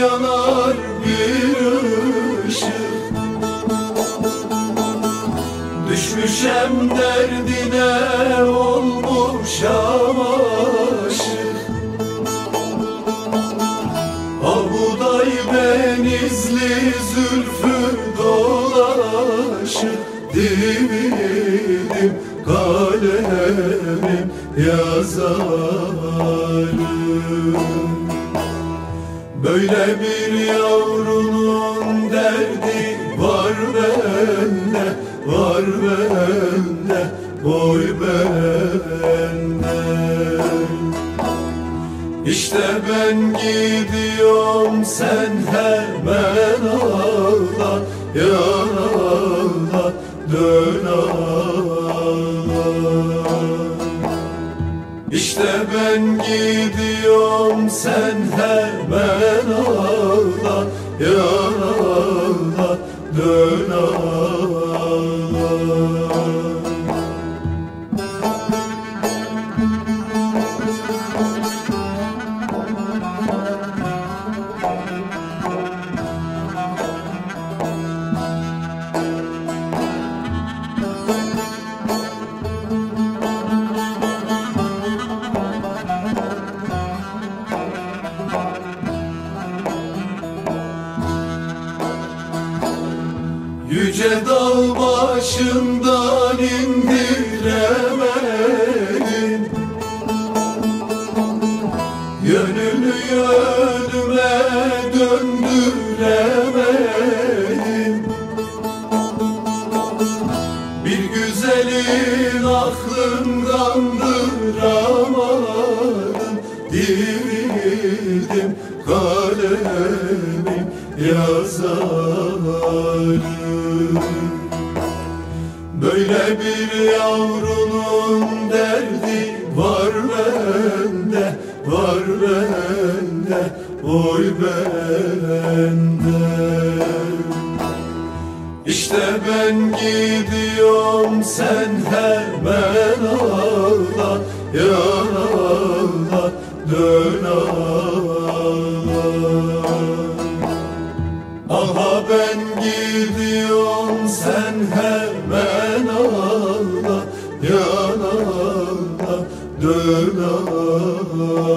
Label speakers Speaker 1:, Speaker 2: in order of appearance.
Speaker 1: yanar bir ışık. Düşmüşem derdine olmuşam aşık. Abuday benizli zülfü dolaşık Dividim kalemim yazarım Böyle bir yavrunun derdi var bende Var bende, boy bende. İşte ben gidiyorum sen hemen ağla Yan ağla, dön ağla İşte ben gidiyorum sen hemen ağla Yan ağla, dön ağla Yüce dağ başından indiremedim. Yönünü yönüme döndüremedim. Bir güzelin aklın kandıramadım kalemim yazarım Böyle bir yavrunun derdi var bende Var bende, oy bende. İşte ben gidiyorum sen hemen ağla Yan ağla, dön Aha ben gidiyorum sen hemen ağla Yan ağla, dön ağla